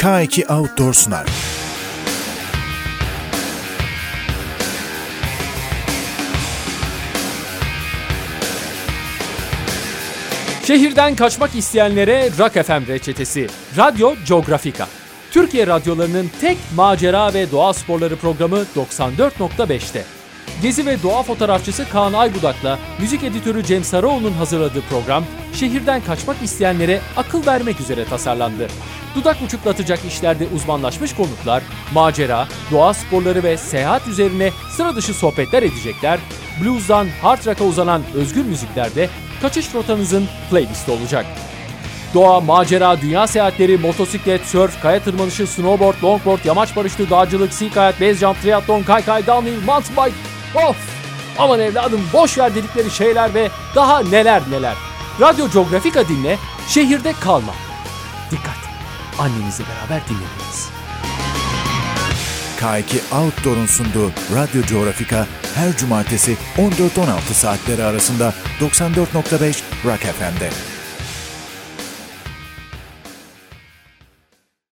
K2 Outdoor sunar. Şehirden kaçmak isteyenlere Rock FM reçetesi. Radyo Geografika. Türkiye radyolarının tek macera ve doğa sporları programı 94.5'te. Gezi ve doğa fotoğrafçısı Kaan Aybudak'la müzik editörü Cem Sarıoğlu'nun hazırladığı program, şehirden kaçmak isteyenlere akıl vermek üzere tasarlandı. Dudak uçuklatacak işlerde uzmanlaşmış konuklar, macera, doğa sporları ve seyahat üzerine sıra dışı sohbetler edecekler, blues'dan hard rock'a uzanan özgür müziklerde kaçış rotanızın playlisti olacak. Doğa, macera, dünya seyahatleri, motosiklet, sörf, kaya tırmanışı, snowboard, longboard, yamaç paraşütü, dağcılık, sea kayak, base jump, triatlon, kaykay, downhill, mountain bike. Of! Aman evladım boş ver dedikleri şeyler ve daha neler neler. Radyo Geografika dinle, şehirde kalma. Dikkat! Annenizle beraber dinlemeniz. K2 Outdoor'un sunduğu Radyo Geografika her cumartesi 14-16 saatleri arasında 94.5 Rock FM'de.